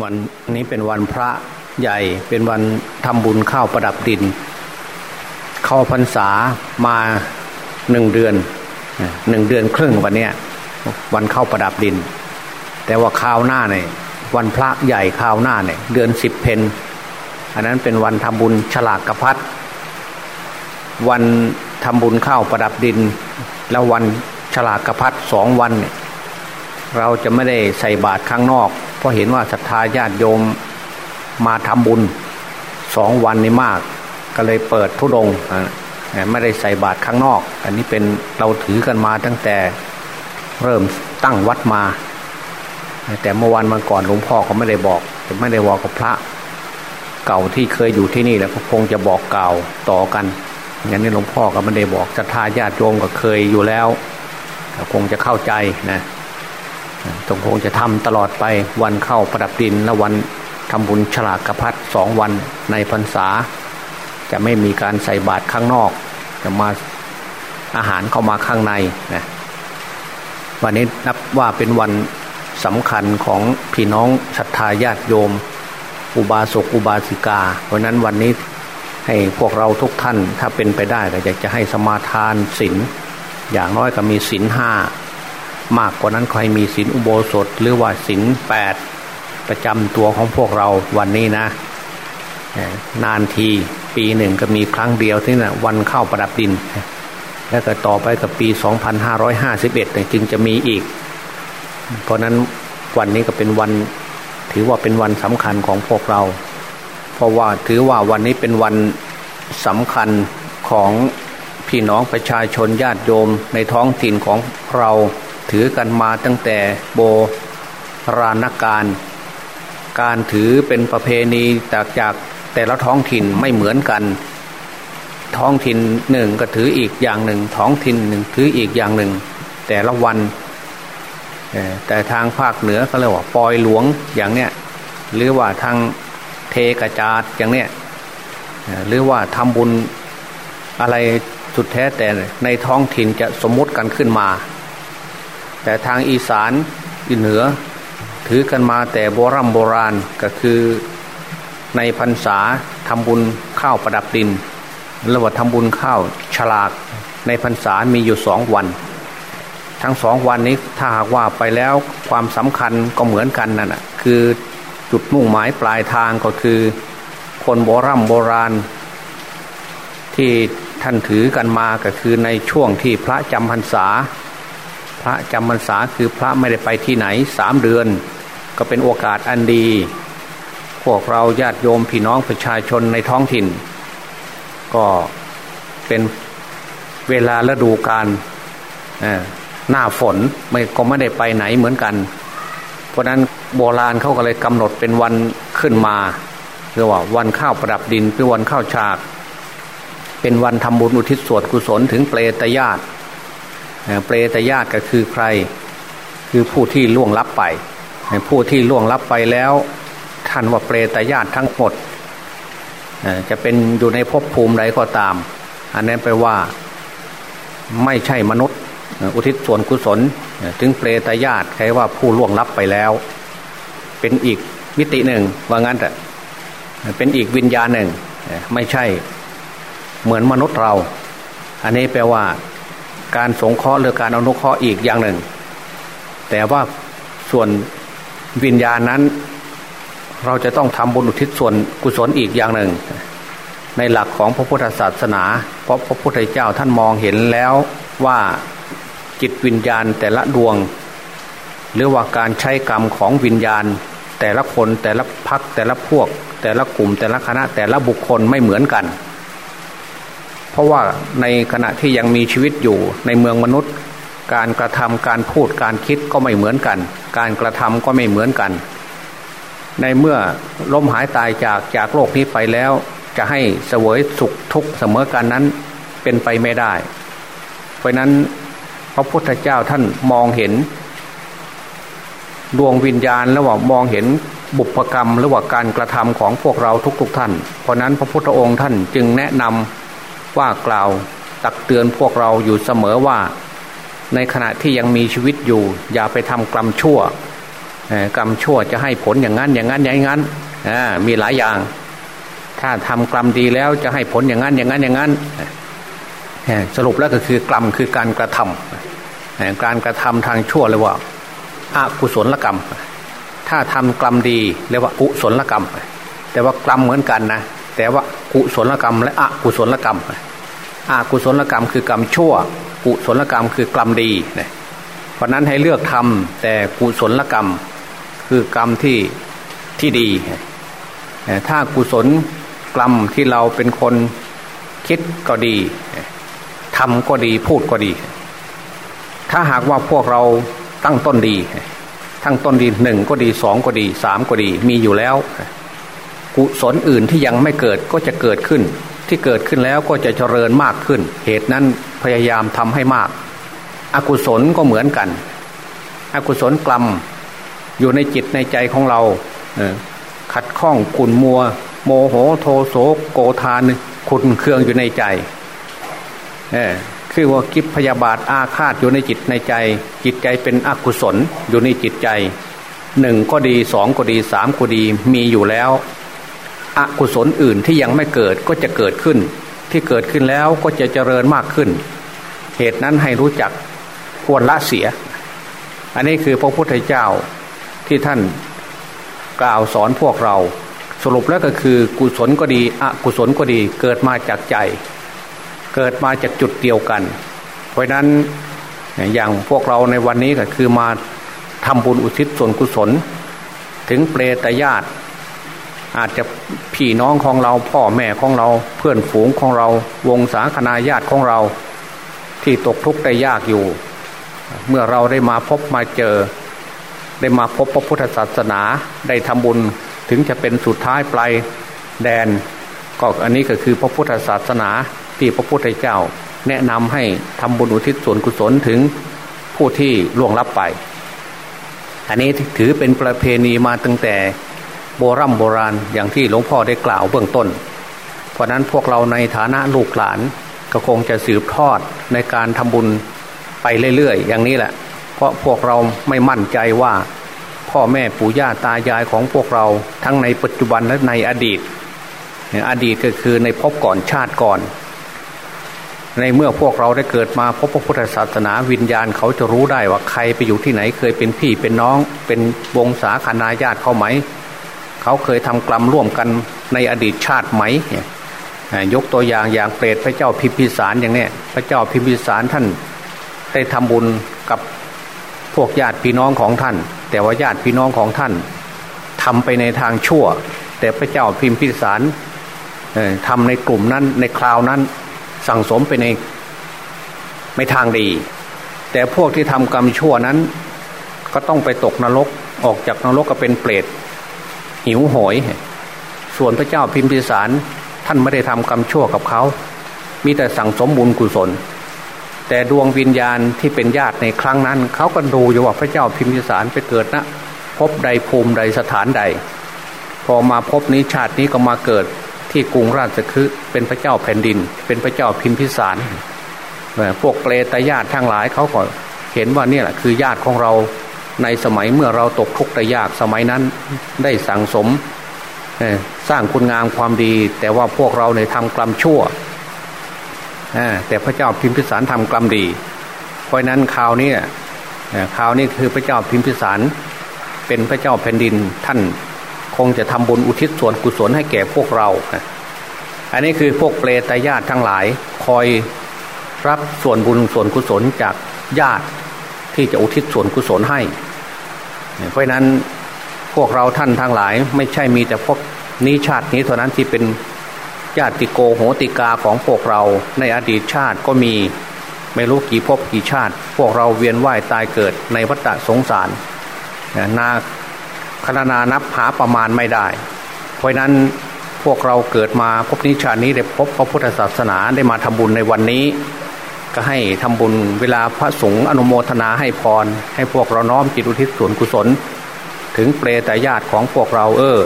วันนี้เป็นวันพระใหญ่เป็นวันทำบุญข้าวประดับดิน เข้าพรรษามาหนึ่งเดือนหนึ่งเดือนครึ่งวันเนี้ยวันเข้าประดับดิน แต่ว่าข้าวหน้าเนี่ยวันพระใหญ่ข้าวหน้าเนี่ยเดือนสิบเพนอันนั้นเป็นวันทำบุญฉลากกระพัดวันทำบุญข้าวประดับดิน แล้ววันฉลากกระพัดสองวันเนี่ยเราจะไม่ได้ใส่บาตรข้างนอก เพราะเห็นว่าศรัทธาญาติโยมมาทำบุญสองวันนี้มาก ก็เลยเปิดทุดงไม่ได้ใส่บาตรข้างนอก อันนี้เป็นเราถือกันมาตั้งแต่เริ่มตั้งวัดมา แต่เมื่อวันมาก่อนหลวงพ่อเขาไม่ได้บอกไม่ได้บอกกับพระ เก่าที่เคยอยู่ที่นี่แล้วก็คงจะบอกเก่าต่อกันอย่างนี้หลวงพ่อก็ไม่ได้บอกศรัทธาญาติโยมก็เคยอยู่แล้วคงจะเข้าใจนะ ตรงคงจะทำตลอดไปวันเข้าประดับดินและวันทำบุญฉลากกระพัดสองวันในพรรษา จะไม่มีการใส่บาตรข้างนอก จะมาอาหารเข้ามาข้างในนะวันนี้นับว่าเป็นวันสำคัญของพี่น้องศรัทธาญาติโยม อุบาสกอุบาสิกา เพราะนั้นวันนี้ให้พวกเราทุกท่านถ้าเป็นไปได้ก็อยากจะให้สมาทานศีลอย่างน้อยก็มีศีลห้า มากกว่านั้นใครมีศีลอุโบสถหรือว่าศีลแปดประจำตัวของพวกเราวันนี้นะ นานทีปีหนึ่งก็มีครั้งเดียวที่นะ่ะวันเข้าประดับดิน แล้วก็ต่อไปกับปี 2551 จึงจะมีอีก เพราะนั้นวันนี้ก็เป็นวันถือว่าเป็นวันสำคัญของพวกเรา เพราะว่าถือว่าวันนี้เป็นวันสำคัญของพี่น้องประชาชนญาติโยมในท้องถิ่นของเรา ถือกันมาตั้งแต่โบราณกาลการถือเป็นประเพณีจากจากแต่ละท้องถิ่นไม่เหมือนกัน ท้องถิ่นหนึ่งก็ถืออีกอย่างหนึ่ง ท้องถิ่นหนึ่งถืออีกอย่างหนึ่ง แต่ละวันแต่ทางภาคเหนือเขาเรียกว่าปอยหลวงอย่างเนี้ยหรือว่าทางเทกระจาดอย่างเนี้ยหรือว่าทำบุญอะไรสุดแท้แต่ในท้องถิ่นจะสมมติกันขึ้นมา แต่ทางอีสานอีเหนือ ถือกันมาแต่โบรโบราณก็คือในพรรษาทำบุญข้าวประดับดินระหว่าทำบุญข้าวฉลากในพรรษามีอยู่สองวัน ทั้งสองวันนี้ถ้าหากว่าไปแล้วความสำคัญก็เหมือนกันนั่นแหะคือจุดมุ่งหมายปลายทางก็คือ คนโบรโบราณ ที่ท่านถือกันมาก็คือในช่วงที่พระจำพรรษา พระจำพรรษาคือพระไม่ได้ไปที่ไหนสามเดือน ก็เป็นโอกาสอันดี พวกเราญาติโยมพี่น้องประชาชนในท้องถิ่น ก็เป็นเวลาฤดูกาลหน้าฝนไม่ก็ไม่ได้ไปไหนเหมือนกัน เพราะนั้นโบราณเขาก็เลยกำหนดเป็นวันขึ้นมาเรียกว่าวันข้าวประดับดินเป็นวันข้าวฉาก เป็นวันทำบุญอุทิศส่วนกุศลถึงเปรตญาติ เปรตญาติก็คือใคร คือผู้ที่ล่วงลับไป ผู้ที่ล่วงลับไปแล้ว ท่านว่าเปรตญาติทั้งหมดจะเป็นอยู่ในภพภูมิใดก็ตาม อันนั้นแปลว่าไม่ใช่มนุษย์ อุทิศส่วนกุศล ถึงเปรตญาติใครว่าผู้ล่วงลับไปแล้ว เป็นอีกมิติหนึ่งว่างั้นแต่เป็นอีกวิญญาณหนึ่ง ไม่ใช่เหมือนมนุษย์เรา อันนี้แปลว่า การสงเคราะห์หรือการอนุเคราะห์อีกอย่างหนึ่ง แต่ว่าส่วนวิญญาณนั้น เราจะต้องทำบุญอุทิศส่วนกุศลอีกอย่างหนึ่ง ในหลักของพระพุทธศาสนา เพราะพระพุทธเจ้าท่านมองเห็นแล้วว่าจิตวิญญาณแต่ละดวง หรือว่าการใช้กรรมของวิญญาณ แต่ละคนแต่ละพักแต่ละพวก แต่ละกลุ่มแต่ละคณะแต่ละบุคคลไม่เหมือนกัน เพราะว่าในขณะที่ยังมีชีวิตอยู่ในเมืองมนุษย์ การกระทำการพูดการคิดก็ไม่เหมือนกัน การกระทำก็ไม่เหมือนกัน ในเมื่อล้มหายตายจากจากโลกนี้ไปแล้ว จะให้เสวยสุขทุกข์เสมอกันนั้นเป็นไปไม่ได้ เพราะนั้นพระพุทธเจ้าท่านมองเห็น ดวงวิญญาณแล้วว่ามองเห็นบุพกรรมหรือว่าการกระทำของพวกเราทุกๆทท่าน เพราะนั้นพระพุทธองค์ท่านจึงแนะนำ ว่ากล่าวตักเตือนพวกเราอยู่เสมอว่า ในขณะที่ยังมีชีวิตอยู่ อย่าไปทำกรรมชั่วกรรมชั่วจะให้ผลอย่างนั้นอย่างนั้นอย่างนั้นมีหลายอย่าง ถ้าทำกรรมดีแล้วจะให้ผลอย่างนั้นอย่างนั้นอย่างนั้นสรุปแล้วก็คือกรรมคือการกระทำการกระทำทางชั่วเลยว่าอากุศลกรรม ถ้าทำกรรมดีเรียกว่ากุศลกรรม แต่ว่ากรรมเหมือนกันนะ แต่ว่ากุศลกรรมและอกุศลกรรมอกุศลกรรมคือกรรมชั่ว กุศลกรรมคือกรรมดีนะเพราะนั้นให้เลือกทำแต่กุศลกรรม คือกรรมที่ที่ดี ถ้ากุศลกรรมที่เราเป็นคนคิดก็ดีทำก็ดีพูดก็ดี ถ้าหากว่าพวกเราตั้งต้นดี ทั้งต้นดีหนึ่งก็ดีสองก็ดีสามก็ดีมีอยู่แล้ว กุศลอื่นที่ยังไม่เกิดก็จะเกิดขึ้น ที่เกิดขึ้นแล้วก็จะเจริญมากขึ้น เหตุนั้นพยายามทำให้มาก อกุศลก็เหมือนกัน อกุศลกรรมอยู่ในจิตในใจของเราขัดข้องขุนมัว โมโหโทโสโกธานขุนเครื่องอยู่ในใจคือว่ากิจพยาบาทอาฆาตอยู่ในจิตในใจ จิตใจเป็นอกุศลอยู่ในจิตใจหนึ่งก็ดีสองก็ดีสามก็ดีมีอยู่แล้ว อกุศลอื่นที่ยังไม่เกิดก็จะเกิดขึ้น ที่เกิดขึ้นแล้วก็จะเจริญมากขึ้น เหตุนั้นให้รู้จักควรละเสีย อันนี้คือพระพุทธเจ้าที่ท่านกล่าวสอนพวกเรา สรุปแล้วก็คือกุศลก็ดีอกุศลก็ดีเกิดมาจากใจ เกิดมาจากจุดเดียวกัน เพราะนั้นอย่างพวกเราในวันนี้ก็คือมาทำบุญอุทิศส่วนกุศล ถึงเปรตญาติ อาจจะพี่น้องของเราพ่อแม่ของเราเพื่อนฝูงของเรา วงศาคณาญาติของเรา ที่ตกทุกข์ได้ยากอยู่ เมื่อเราได้มาพบมาเจอ ได้มาพบพระพุทธศาสนาได้ทำบุญถึงจะเป็นสุดท้ายปลายแดน ก็อันนี้ก็คือพระพุทธศาสนาที่พระพุทธเจ้า แนะนำให้ทำบุญอุทิศส่วนกุศลถึงผู้ที่ล่วงลับไป อันนี้ถือเป็นประเพณีมาตั้งแต่ โบรโบราณอย่างที่หลวงพ่อได้กล่าวเบื้องต้น เพราะนั้นพวกเราในฐานะลูกหลานก็คงจะสืบทอดในการทำบุญไปเรื่อยๆ อย่างนี้แหละ เพราะพวกเราไม่มั่นใจว่า พ่อแม่ปู่ย่าตายายของพวกเราทั้งในปัจจุบันและในอดีต อดีตก็คือในภพก่อนชาติก่อน ในเมื่อพวกเราได้เกิดมาพบพระพุทธศาสนาวิญญาณเขาจะรู้ได้ว่าใครไปอยู่ที่ไหนเคยเป็นพี่เป็นน้องเป็นวงศาคณาญาติเขาไหม เขาเคยทำกรรมร่วมกันในอดีตชาติไหมยกตัวอย่างอย่างเปรตพระเจ้าพิมพิสารอย่างนี้พระเจ้าพิมพิสารท่านได้ทำบุญกับพวกญาติพี่น้องของท่าน แต่ว่าญาติพี่น้องของท่านทำไปในทางชั่ว แต่พระเจ้าพิมพิสารทำในกลุ่มนั้นในคราวนั้นสั่งสมไปในไม่ทางดี แต่พวกที่ทำกรรมชั่วนั้น ก็ต้องไปตกนรกออกจากนรกก็เป็นเปรต หิวโหย ส่วนพระเจ้าพิมพิสารท่านไม่ได้ทำกรรมชั่วกับเขา มีแต่สั่งสมบุญกุศล แต่ดวงวิญญาณที่เป็นญาติในครั้งนั้น เขาก็ดูอยู่ว่าพระเจ้าพิมพิสารไปเกิดนะพบใดภูมิใดสถานใด พอมาพบนี้ชาตินี้ก็มาเกิดที่กรุงราชคฤห์เป็นพระเจ้าแผ่นดิน เป็นพระเจ้าพิมพิสารพวกเปรตญาติทั้งหลายเขาก็เห็นว่านี่แหละคือญาติของเรา ในสมัยเมื่อเราตกทุกข์ได้ยากสมัยนั้นได้สั่งสมสร้างคุณงามความดี แต่ว่าพวกเราในทำกรรมชั่วแต่พระเจ้าพิมพิสารทำกรรมดี เพราะนั้นคราวนี้คราวนี้คือพระเจ้าพิมพิสาร เป็นพระเจ้าแผ่นดินท่านคงจะทำบุญอุทิศส่วนกุศลให้แก่พวกเรา อันนี้คือพวกเปรตญาติทั้งหลาย คอยรับส่วนบุญส่วนกุศลจากญาติ ที่จะอุทิศส่วนกุศลให้ เพราะนั้นพวกเราท่านทั้งหลาย ไม่ใช่มีแต่พวกนี้ชาตินี้เท่านั้นที่เป็นญาติโกโหติกาของพวกเราในอดีตชาติก็มีไม่รู้กี่ภพกี่ชาติ พวกเราเวียนว่ายตายเกิดในวัฏสงสารนาคณนานับหาประมาณไม่ได้ เพราะนั้นพวกเราเกิดมาพบนิชานี้ได้พบพระพุทธศาสนาได้มาทำบุญในวันนี้ ก็ให้ทำบุญเวลาพระสงฆ์อนุโมทนาให้พร ให้พวกเราน้อมจิตอุทิศส่วนกุศล ถึงเปรตญาติของพวกเราเออ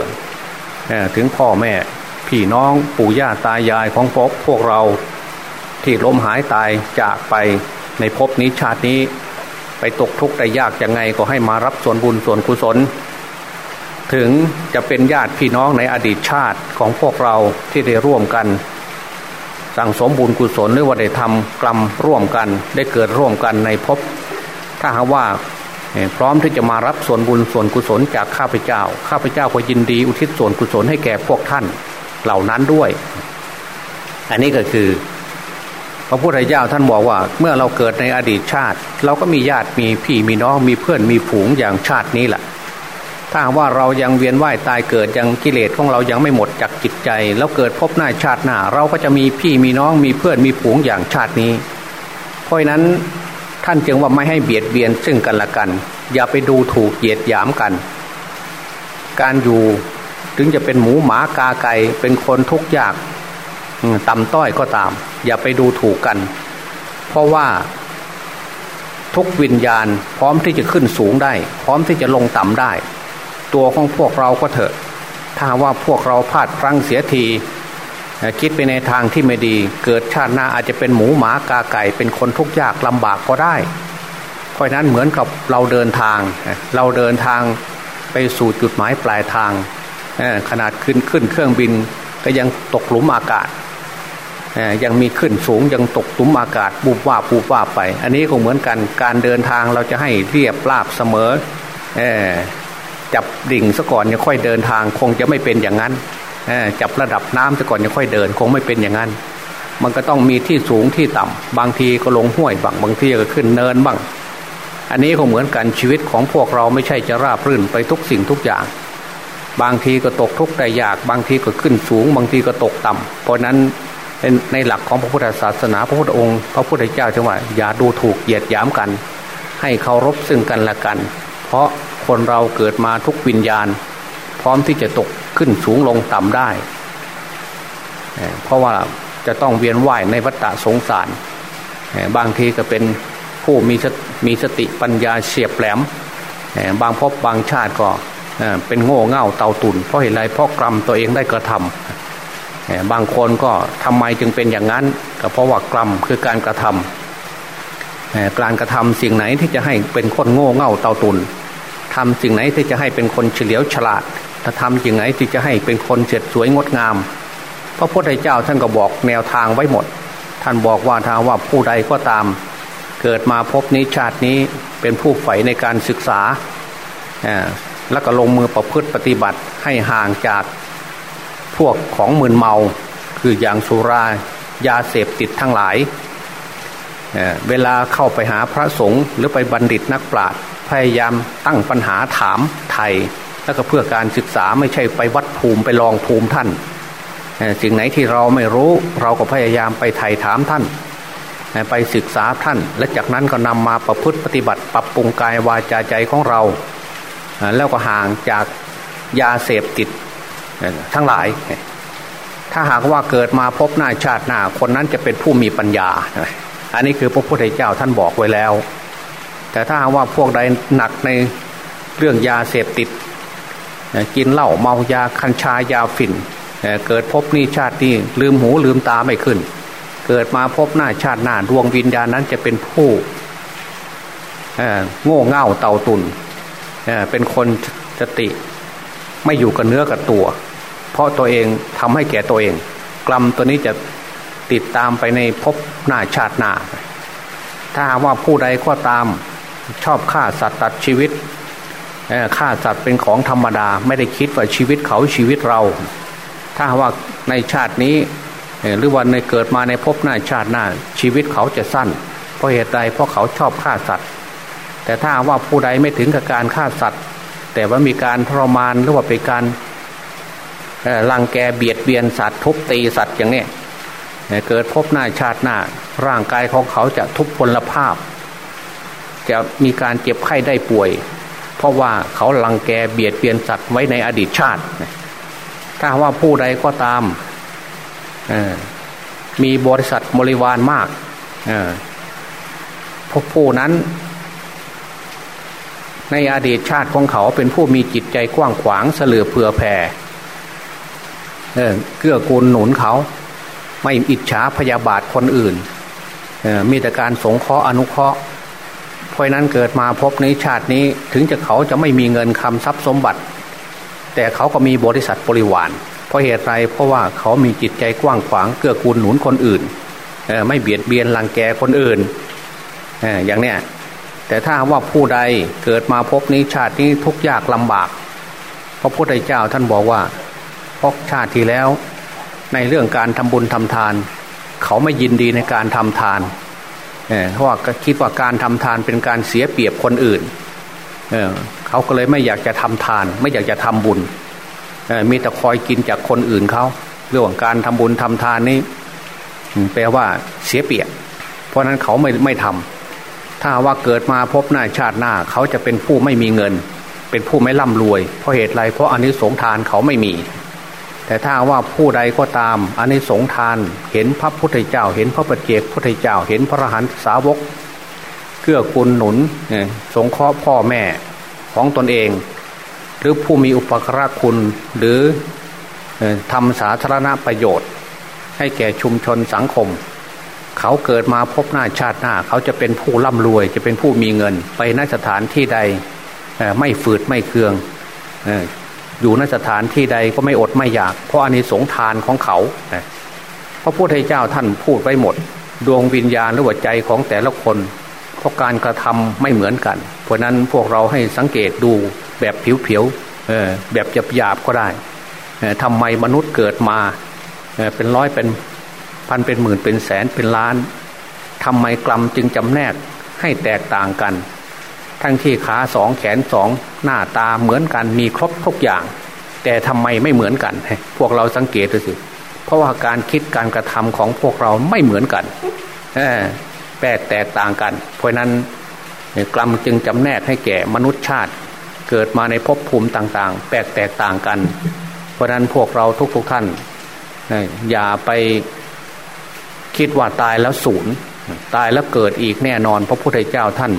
ถึงพ่อแม่พี่น้องปู่ย่าตายายของพวกพวกเราที่ล้มหายตายจากไปในภพนี้ชาตินี้ ไปตกทุกข์ได้ยากยังไงก็ให้มารับส่วนบุญส่วนกุศล ถึงจะเป็นญาติพี่น้องในอดีตชาติของพวกเราที่ได้ร่วมกัน สั่งสมบุญกุศลหรือว่าได้ทำกรรมร่วมกัน ได้เกิดร่วมกันในภพถ้าหากว่าพร้อมที่จะมารับส่วนบุญส่วนกุศลจากข้าพเจ้า ข้าพเจ้าก็ยินดีอุทิศส่วนกุศลให้แก่พวกท่านเหล่านั้นด้วย อันนี้ก็คือ พระพุทธเจ้าท่านบอกว่า เมื่อเราเกิดในอดีตชาติ เราก็มีญาติมีพี่มีน้องมีเพื่อนมีฝูงอย่างชาตินี้แหละ ถ้าว่าเรายังเวียนว่ายตายเกิดยังกิเลสของเรายังไม่หมดจากจิตใจ แล้วเกิดพบหน้าชาติหน้า เราก็จะมีพี่มีน้องมีเพื่อนมีฝูงอย่างชาตินี้ เพราะนั้นท่านจึงว่าไม่ให้เบียดเบียนซึ่งกันและกัน อย่าไปดูถูกเหยียดหยามกัน การอยู่ถึงจะเป็นหมูหมากาไก่เป็นคนทุกข์ยากต่ำต้อยก็ตาม อย่าไปดูถูกกัน เพราะว่าทุกวิญญาณพร้อมที่จะขึ้นสูงได้ พร้อมที่จะลงต่ำได้ ตัวของพวกเราก็เถอะ ถ้าว่าพวกเราพลาดพลั้งเสียทีคิดไปในทางที่ไม่ดี เกิดชาติหน้าอาจจะเป็นหมูหมากาไก่ เป็นคนทุกข์ยากลำบากก็ได้ เพราะนั้นเหมือนกับเราเดินทาง เราเดินทางไปสู่จุดหมายปลายทางขนาดขึ้นขึ้นเครื่องบินก็ยังตกหลุมอากาศยังมีขึ้นสูงยังตกหลุมอากาศบูบว่าบูบว่าไป อันนี้ก็เหมือนกันการเดินทางเราจะให้เรียบราบเสมอ จับดิ่งซะก่อนจะค่อยเดินทาง คงจะไม่เป็นอย่างนั้นจับระดับน้ำซะก่อนจะค่อยเดิน คงไม่เป็นอย่างนั้น มันก็ต้องมีที่สูงที่ต่ำบางทีก็ลงห้วยบ้างบางทีก็ขึ้นเนินบ้าง อันนี้ก็เหมือนกันชีวิตของพวกเราไม่ใช่จะราบรื่นไปทุกสิ่งทุกอย่าง บางทีก็ตกทุกข์ได้ยาก บางทีก็ขึ้นสูง บางทีก็ตกต่ำเพราะนั้นในหลักของพระพุทธศาสนาพระพุทธองค์ พระพุทธเจ้าจึงว่าอย่าดูถูกเหยียดหยามกัน ให้เคารพซึ่งกันและกัน เพราะคนเราเกิดมาทุกวิญญาณ พร้อมที่จะตกขึ้นสูงลงต่ำได้ เพราะว่าจะต้องเวียนว่ายในวัฏสงสาร บางทีก็เป็นผู้มีมีสติปัญญาเฉียบแหลม บางพบบางชาติก็เป็นโง่เง่าเตาตุนเพราะเหตุไรเพราะกรรมตัวเองได้กระทำบางคนก็ทำไมจึงเป็นอย่างนั้น ก็เพราะว่ากรรมคือการกระทำ การกระทำสิ่งไหนที่จะให้เป็นคนโง่เง่าเตาตุนทำสิ่งไหนที่จะให้เป็นคนเฉลียวฉลาดถ้าทำสิ่งไหนที่จะให้เป็นคนเฉดสวยงดงาม พระพุทธเจ้าท่านก็บอกแนวทางไว้หมด ท่านบอกว่าถ้าว่าผู้ใดก็ตาม เกิดมาพบนี้ชาตินี้เป็นผู้ใฝ่ในการศึกษา แล้วก็ลงมือประพฤติปฏิบัติให้ห่างจากพวกของมึนเมา คืออย่างสุรายาเสพติดทั้งหลาย เวลาเข้าไปหาพระสงฆ์หรือไปบัณฑิตนักปราชญ์พยายามตั้งปัญหาถามไทย แล้วก็เพื่อการศึกษาไม่ใช่ไปวัดภูมิไปลองภูมิท่านสิ่งไหนที่เราไม่รู้เราก็พยายามไปไถ่ถามท่าน ไปศึกษาท่าน และจากนั้นก็นำมาประพฤติปฏิบัติ ปรับปรุงกายวาจาใจของเรา แล้วก็ห่างจากยาเสพติดทั้งหลาย ถ้าหากว่าเกิดมาพบหน้าชาติหน้าคนนั้นจะเป็นผู้มีปัญญา อันนี้คือพระพุทธเจ้าท่านบอกไว้แล้ว แต่ถ้าว่าพวกใดหนักในเรื่องยาเสพติด กินเหล้าเมายาคัญชายาฝิ่น เกิดพบนี่ชาตินี้ลืมหูลืมตาไม่ขึ้น เกิดมาพบหน้าชาติหน้าดวงวิญญาณนั้นจะเป็นผู้โง่เง่าเต่าตุนเป็นคนสติไม่อยู่กับเนื้อกับตัว เพราะตัวเองทำให้แก่ตัวเอง กรรมตัวนี้จะ ติดตามไปในภพหน้าชาติหน้า ถ้าว่าผู้ใดก็ตามชอบฆ่าสัตว์ตัดชีวิตฆ่าสัตว์เป็นของธรรมดา ไม่ได้คิดว่าชีวิตเขาชีวิตเรา ถ้าว่าในชาตินี้หรือวันในเกิดมาในภพหน้าชาติหน้า ชีวิตเขาจะสั้น เพราะเหตุใดเพราะเขาชอบฆ่าสัตว์ แต่ถ้าว่าผู้ใดไม่ถึงกับการฆ่าสัตว์ แต่ว่ามีการทรมานหรือว่าเป็นการลังแกเบียดเบียนสัตว์ทุบตีสัตว์อย่างนี้ เกิดพบหน้าชาติหน้า ร่างกายของเขาจะทุพพลภาพ จะมีการเจ็บไข้ได้ป่วย เพราะว่าเขาลังแกเบียดเบียนสัตว์ไว้ในอดีตชาติ ถ้าว่าผู้ใดก็ตามมีบริษัทบริวารมากพวกผู้นั้น ในอดีตชาติของเขาเป็นผู้มีจิตใจกว้างขวางเสลือเผื่อแผ่เเกื้อกูลหนุนเขา ไม่อิจฉาพยาบาทคนอื่น มีแต่การสงเคราะห์อนุเคราะห์ เพราะนั้นเกิดมาพบในชาตินี้ถึงจะเขาจะไม่มีเงินคำทรัพย์สมบัติ แต่เขาก็มีบริษัทบริวาร เพราะเหตุไรเพราะว่าเขามีจิตใจกว้างขวางเกื้อกูลหนุนคนอื่น ไม่เบียดเบียนรังแกคนอื่น อย่างเนี้ยแต่ถ้าว่าผู้ใดเกิดมาพบนี้ชาตินี้ทุกยากลำบากพระพุทธเจ้าท่านบอกว่าพบชาติที่แล้ว ในเรื่องการทำบุญทำทาน เขาไม่ยินดีในการทำทานเพราะว่าคิดว่าการทำทานเป็นการเสียเปรียบคนอื่นเเขาก็เลยไม่อยากจะทำทาน ไม่อยากจะทำบุญมีแต่คอยกินจากคนอื่นเขาเรื่องการทำบุญทำทานนี่แปลว่าเสียเปรียบ เพราะนั้นเขาไม่ไม่ทำถ้าว่าเกิดมาพบหน้าชาติหน้า เขาจะเป็นผู้ไม่มีเงิน เป็นผู้ไม่ร่ำรวย เพราะเหตุไรเพราะอันนี้สงทานเขาไม่มี แต่ถ้าว่าผู้ใดก็ตามอันนี้สงทาน เห็นพระพุทธเจ้า เห็นพระปฏิเจกพุทธเจ้า เห็นพระอรหันตสาวกเกื้อกูลหนุนสงเคราะห์พ่อแม่ของตนเอง หรือผู้มีอุปการะคุณหรือทำสาธารณประโยชน์ ให้แก่ชุมชนสังคม เขาเกิดมาพบหน้าชาติหน้า เขาจะเป็นผู้ร่ำรวย จะเป็นผู้มีเงิน ไปนสถานที่ใดไม่ฝืดไม่เคือง อยู่ในสถานที่ใดก็ไม่อดไม่อยาก เพราะอันนี้สงทานของเขาพระพุทธเจ้าท่านพูดไว้หมด ดวงวิญญาณหรือว่าใจของแต่ละคนเพราะการกระทำไม่เหมือนกัน เพราะนั้นพวกเราให้สังเกตดูแบบผิวๆแบบหยาบๆก็ได้ทำไมมนุษย์เกิดมาเป็นร้อยเป็นพันเป็นหมื่นเป็นแสนเป็นล้านทำไมกลัมจึงจำแนกให้แตกต่างกัน ทั้งที่ขาสองแขนสองหน้าตาเหมือนกันมีครบทุกอย่าง แต่ทำไมไม่เหมือนกัน พวกเราสังเกตดูสิเพราะว่าการคิดการกระทำของพวกเราไม่เหมือนกันแปลกแตกต่างกัน เพราะนั้นกลัมจึงจำแนกให้แก่มนุษย์ชาติ เกิดมาในภพภูมิต่าง ๆ แปลกแตกต่างกัน เพราะนั้นพวกเราทุกๆทท่านอย่าไปคิดว่าตายแล้วศูนย์ตายแล้วเกิดอีกแน่นอน พระพุทธเจ้าท่าน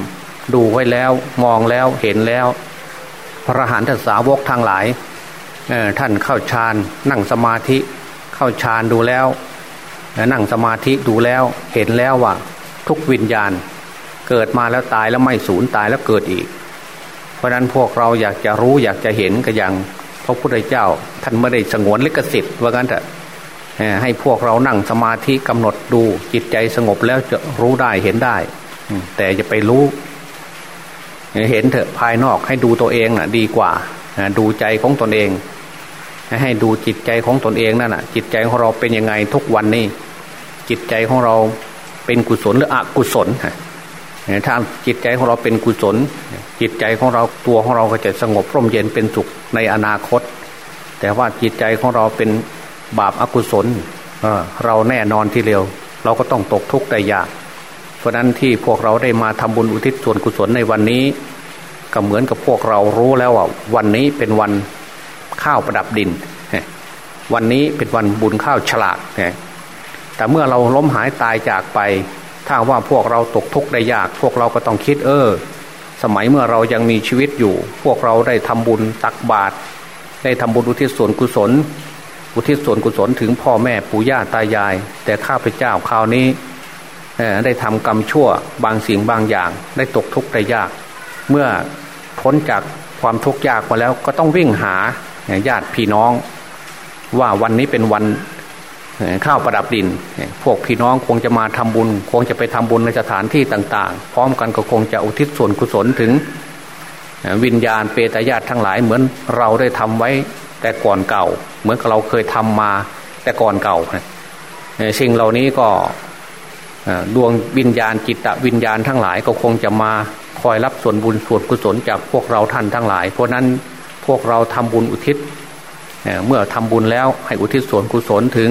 ดูไว้แล้วมองแล้วเห็นแล้ว พระหันทสาวกทางหลายท่านเข้าฌานนั่งสมาธิเข้าฌานดูแล้ว นั่งสมาธิดูแล้วเห็นแล้วว่า ทุกวิญญาณ เกิดมาแล้วตายแล้วไม่สูญตายแล้วเกิดอีก เพราะนั้นพวกเราอยากจะรู้อยากจะเห็นก็อย่างพระพุทธเจ้า ท่านไม่ได้สงวนลิขสิทธิ์ว่างั้นแต่ให้พวกเรานั่งสมาธิกำหนดดูจิตใจสงบแล้วจะรู้ได้เห็นได้ แต่จะไปรู้ เห็นเถอะภายนอกให้ดูตัวเองน่ะ ดีกว่าดูใจของตนเอง ให้ดูจิตใจของตนเองนั่นน่ะ จิตใจของเราเป็นยังไงทุกวันนี้ จิตใจของเราเป็นกุศลหรืออกุศลถ้าจิตใจของเราเป็นกุศล จิตใจของเราตัวของเราก็จะสงบร่มเย็นเป็นสุขในอนาคต แต่ว่าจิตใจของเราเป็นบาปอากุศลเราแน่นอนทีเดียว เราก็ต้องตกทุกข์ได้ยาก เพราะนั้นที่พวกเราได้มาทำบุญอุทิศส่วนกุศลในวันนี้ ก็เหมือนกับพวกเรารู้แล้วว่าวันนี้เป็นวันข้าวประดับดิน วันนี้เป็นวันบุญข้าวฉลากแต่เมื่อเราล้มหายตายจากไป ถ้าว่าพวกเราตกทุกข์ได้ยาก พวกเราก็ต้องคิดเออ สมัยเมื่อเรายังมีชีวิตอยู่ พวกเราได้ทำบุญตักบาตรได้ทำบุญอุทิศส่วนกุศล อุทิศส่วนกุศลถึงพ่อแม่ปู่ย่าตายาย แต่ข้าพเจ้าคราวนี้ ได้ทำกรรมชั่วบางสิ่งบางอย่าง ได้ตกทุกข์ได้ยาก เมื่อพ้นจากความทุกข์ยากมาแล้วก็ต้องวิ่งหาญาติพี่น้อง ว่าวันนี้เป็นวันข้าวประดับดิน พวกพี่น้องคงจะมาทำบุญ คงจะไปทำบุญในสถานที่ต่างๆ พร้อมกันก็คงจะอุทิศส่วนกุศลถึงวิญญาณเปตญาติทั้งหลายเหมือนเราได้ทำไว้แต่ก่อนเก่า เหมือนเราเคยทำมาแต่ก่อนเก่าสิ่งเหล่านี้ก็ ดวงวิญญาณจิตวิญญาณทั้งหลายก็คงจะมาคอยรับส่วนบุญส่วนกุศลจากพวกเราท่านทั้งหลาย เพราะนั้นพวกเราทำบุญอุทิศเมื่อทำบุญแล้วให้อุทิศส่วนกุศลถึง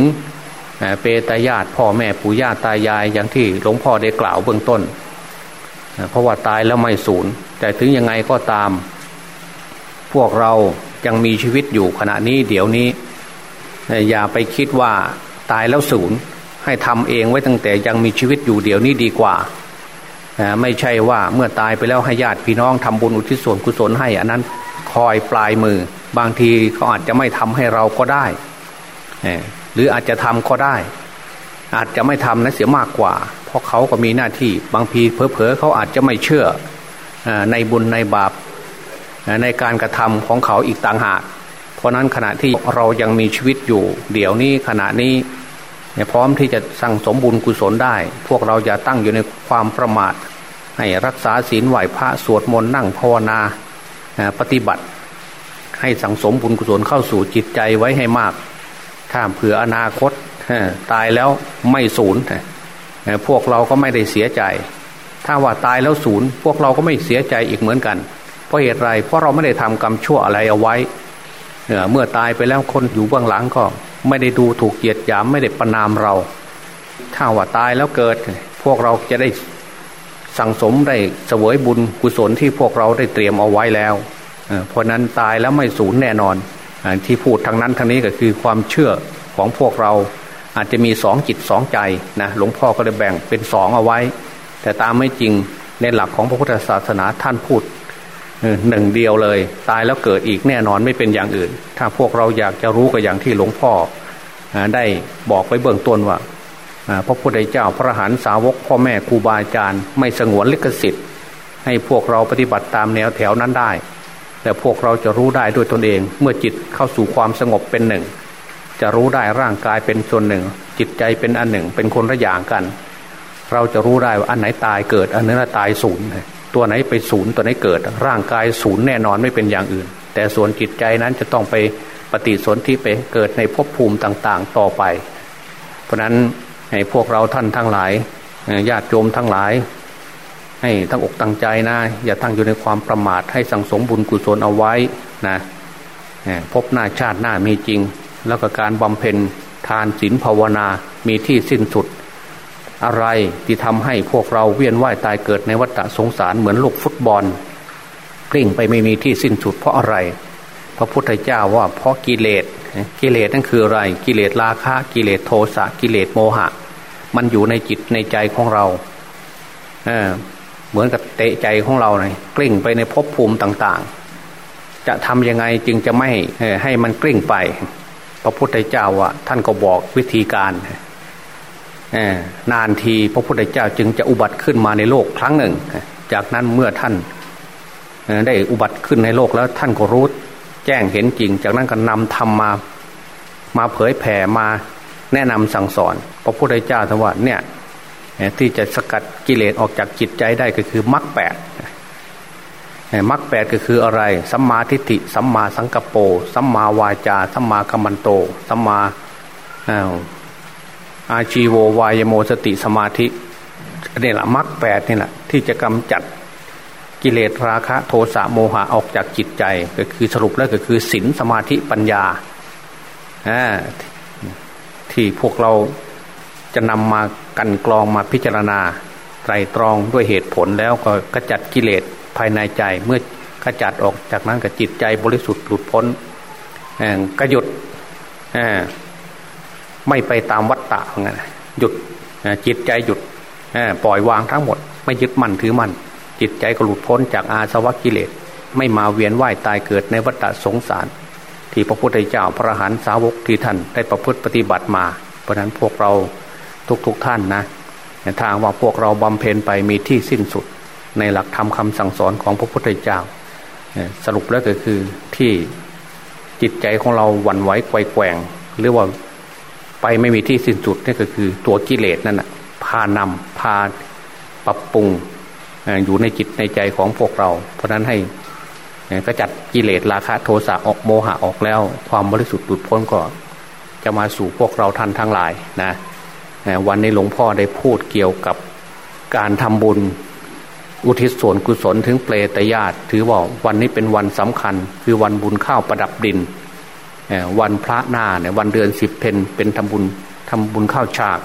เปตญาติพ่อแม่ปู่ย่าตายายอย่างที่หลวงพ่อได้กล่าวเบื้องต้น เพราะว่าตายแล้วไม่สูญแต่ถึงยังไงก็ตาม พวกเรายังมีชีวิตอยู่ขณะนี้เดี๋ยวนี้ อย่าไปคิดว่าตายแล้วสูญ ให้ทำเองไว้ตั้งแต่ยังมีชีวิตอยู่เดี๋ยวนี้ดีกว่า ไม่ใช่ว่าเมื่อตายไปแล้วให้ญาติพี่น้องทำบุญอุทิศส่วนกุศลให้อันนั้นคอยปลายมือ บางทีเขาอาจจะไม่ทำให้เราก็ได้ หรืออาจจะทำก็ได้ อาจจะไม่ทำนะเสียมากกว่า เพราะเขาก็มีหน้าที่ บางทีเพอเพอเขาอาจจะไม่เชื่อในบุญในบาปในการกระทำของเขาอีกต่างหาก เพราะนั้นขณะที่เรายังมีชีวิตอยู่ เดี๋ยวนี้ขณะนี้ พร้อมที่จะสั่งสมบุญกุศลได้ พวกเราอย่าตั้งอยู่ในความประมาท ให้รักษาศีลไหวพระสวดมนต์นั่งภาวนาปฏิบัติ ให้สั่งสมบุญกุศลเข้าสู่จิตใจไว้ให้มาก ถ้าเผื่ออนาคตตายแล้วไม่สูญพวกเราก็ไม่ได้เสียใจ ถ้าว่าตายแล้วศูนย์พวกเราก็ไม่เสียใจอีกเหมือนกัน เพราะเหตุไรเพราะเราไม่ได้ทำกรรมชั่วอะไรเอาไว้เมื่อตายไปแล้วคนอยู่เบื้องหลังก็ ไม่ได้ดูถูกเกียดหยามไม่ได้ประนามเรา ถ้าว่าตายแล้วเกิด พวกเราจะได้สั่งสมได้เสวยบุญกุศลที่พวกเราได้เตรียมเอาไว้แล้วเพราะนั้นตายแล้วไม่สูญแน่นอนที่พูดทางนั้นทางนี้ก็คือความเชื่อของพวกเราอาจจะมีสองจิตสองใจนะหลวงพ่อก็เลยแบ่งเป็นสองเอาไว้ แต่ตามไม่จริงในหลักของพระพุทธศาสนาท่านพูด หนึ่งเดียวเลย ตายแล้วเกิดอีกแน่นอนไม่เป็นอย่างอื่น ถ้าพวกเราอยากจะรู้ก็อย่างที่หลวงพ่อได้บอกไว้เบื้องต้นว่าพระพุทธเจ้าพระหันสาวกพ่อแม่ครูบาอาจารย์ไม่สงวนลิขสิทธิ์ ให้พวกเราปฏิบัติตามแนวแถวนั้นได้ แต่พวกเราจะรู้ได้ด้วยตนเอง เมื่อจิตเข้าสู่ความสงบเป็นหนึ่ง จะรู้ได้ร่างกายเป็นส่วนหนึ่ง จิตใจเป็นอันหนึ่งเป็นคนละอย่างกัน เราจะรู้ได้ว่าอันไหนตายเกิดอันนั้นตายศูนย์ ตัวไหนไปศูนย์ตัวไหนเกิด ร่างกายศูนย์แน่นอนไม่เป็นอย่างอื่น แต่ส่วนจิตใจนั้นจะต้องไปปฏิสนธิไปเกิดในภพภูมิต่างๆ ต่อไป เพราะนั้นให้พวกเราท่านทั้งหลายญาติโยมทั้งหลาย ให้ตั้งอกตั้งใจนะ อย่าตั้งอยู่ในความประมาทให้สังสมบุญกุศลเอาไว้นะพบหน้าชาติหน้ามีจริง แล้วก็การบำเพ็ญทานศีลภาวนา มีที่สิ้นสุด อะไรที่ทำให้พวกเราเวียนว่ายตายเกิดในวัฏสงสารเหมือนลูกฟุตบอลกลิ้งไปไม่มีที่สิ้นสุดเพราะอะไร พระพุทธเจ้าว่าเพราะกิเลสกิเลสนั่นคืออะไร กิเลสราคะกิเลสโทสะกิเลสโมหะ มันอยู่ในจิตในใจของเราเออเหมือนกับเตะใจของเราเลยกลิ้งไปในภพภูมิต่างๆ จะทำยังไงจึงจะไม่ให้มันกลิ้งไป พระพุทธเจ้าว่าท่านก็บอกวิธีการ นานทีพระพุทธเจ้าจึงจะอุบัติขึ้นมาในโลกครั้งหนึ่ง จากนั้นเมื่อท่านได้อุบัติขึ้นในโลกแล้วท่านก็รู้แจ้งเห็นจริง จากนั้นก็นำธรรมมามาเผยแผ่มาแนะนำสั่งสอน พระพุทธเจ้าทว่าเนี่ยที่จะสกัดกิเลสออกจากจิตใจได้ก็คือมรรคแปดมรรคแปดก็คืออะไร สัมมาทิฏฐิ สัมมาสังกปรสัมมาวาจา สัมมากัมมันโต สัมมา อาชีโววายโมสติสมาธินี่แหละมรรคแปดนี่แหละที่จะกำจัดกิเลสราคะโทสะโมหะออกจากจิตใจ ก็คือสรุปแล้วก็คือศีลสมาธิปัญญาที่พวกเราจะนำมากันกรองมาพิจารณาไตรตรองด้วยเหตุผลแล้วก็กระจัดกิเลสภายในใจ เมื่อขจัดออกจากนั้นกับจิตใจบริสุทธิ์หลุดพ้นก็หยุด ไม่ไปตามวัฏฏะเหมือนกันหยุดจิตใจหยุดปล่อยวางทั้งหมด ไม่ยึดมั่นถือมั่นจิตใจก็หลุดพ้นจากอาสวะกิเลส ไม่มาเวียนว่ายตายเกิดในวัฏสงสาร ที่พระพุทธเจ้าพระหันสาวกที่ท่านได้ประพฤติปฏิบัติมา เพราะนั้นพวกเราทุกๆทท่านนะทางว่าพวกเราบำเพ็ญไปมีที่สิ้นสุด ในหลักธรรมคาสั่งสอนของพระพุทธเจ้า สรุปแล้วก็คือที่จิตใจของเราหวั่นไหวไกวแกว่งหรือว่า ไปไม่มีที่สิ้นสุดนี่ก็คือตัวกิเลสนั่นแหะพานำพาปรับปรุงอยู่ในจิตในใจของพวกเรา เพราะนั้นให้ก็จัดกิเลสราคะโทสะออกโมหะออกแล้ว ความบริสุทธิ์หลุดพ้นก็จะมาสู่พวกเราท่านทั้งหลายนะวันนี้หลวงพ่อได้พูดเกี่ยวกับการทำบุญ อุทิศส่วนกุศลถึงเปรตญาติ ถือว่าวันนี้เป็นวันสำคัญ คือวันบุญข้าวประดับดิน วันพระหน้าเนี่ยวันเดือนสิบเพนเป็นทำบุญทำบุญข้าวฉาก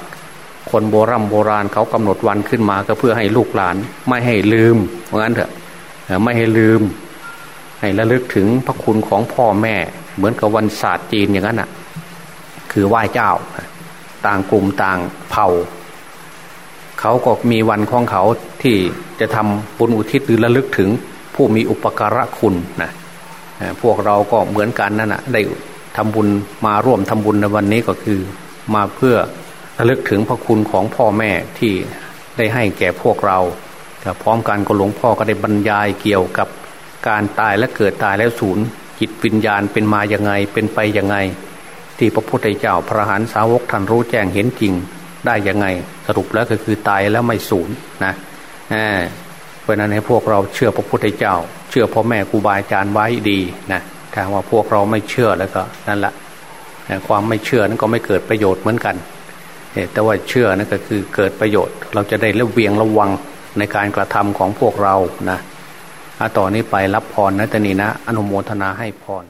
คนโบรโบราณเขากำหนดวันขึ้นมาก็เพื่อให้ลูกหลาน ไม่ให้ลืมเพราะงั้นเถอะไม่ให้ลืม ให้ระลึกถึงพระคุณของพ่อแม่ เหมือนกับวันศาสตร์จีนอย่างนั้นอะ คือไหว้เจ้า ต่างกลุ่มต่างเผ่าเขาก็มีวันของเขาที่จะทำบุญอุทิศหรือระลึกถึงผู้มีอุปการะคุณนะพวกเราก็เหมือนกันนั่นนะได้ ทำบุญมาร่วมทำบุญในวันนี้ก็คือ มาเพื่อระลึกถึงพระคุณของพ่อแม่ที่ได้ให้แก่พวกเราแต่พร้อมกันก็หลวงพ่อก็ได้บรรยายเกี่ยวกับการตายและเกิดตายแล้วศูนย์จิตวิญญาณเป็นมาอย่างไงเป็นไปอยังไง ที่พระพุทธเจ้าพระหันสาวกท่านรู้แจ้งเห็นจริงได้ยังไง สรุปแล้วก็คือตายแล้วไม่สูญนะเพราะนั้นให้พวกเราเชื่อพระพุทธเจ้า เชื่อพ่อแม่ครูบาอาจารย์ไว้ดีนะ ถ้าว่าพวกเราไม่เชื่อแล้วก็นั่นแหละความไม่เชื่อนั้นก็ไม่เกิดประโยชน์เหมือนกันแต่ว่าเชื่อนั่นก็คือเกิดประโยชน์ เราจะได้ระเวียงระวังในการกระทำของพวกเรานะต่อนนี้ไปรับพรนะตนีนะ อนุโมทนาให้พร